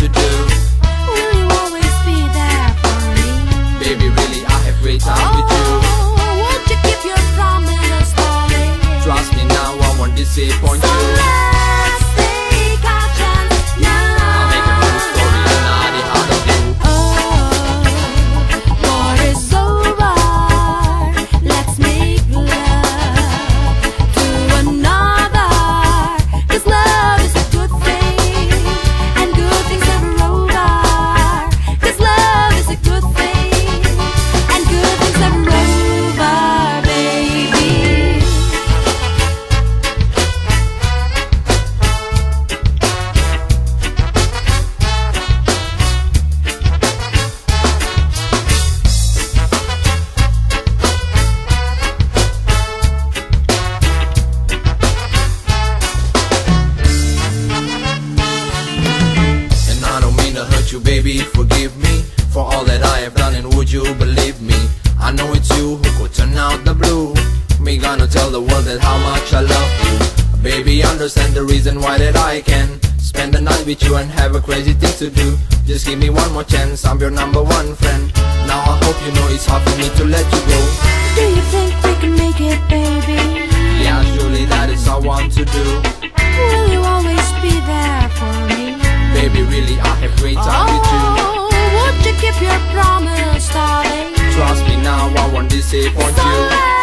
to do Will you always be there for me? Baby, really, I have great time you. You, baby, forgive me For all that I have done and would you believe me? I know it's you who could turn out the blue. Me gonna tell the world that how much I love you. Baby, understand the reason why that I can Spend the night with you and have a crazy thing to do. Just give me one more chance, I'm your number one friend. Now I hope you know it's hard for me to let you go. Do you think we can make it, baby? Yeah, surely that is all I want to do. Will you always be there for me? Baby, really, I have great time your promise, darling. Trust me now, I won't disappoint so you.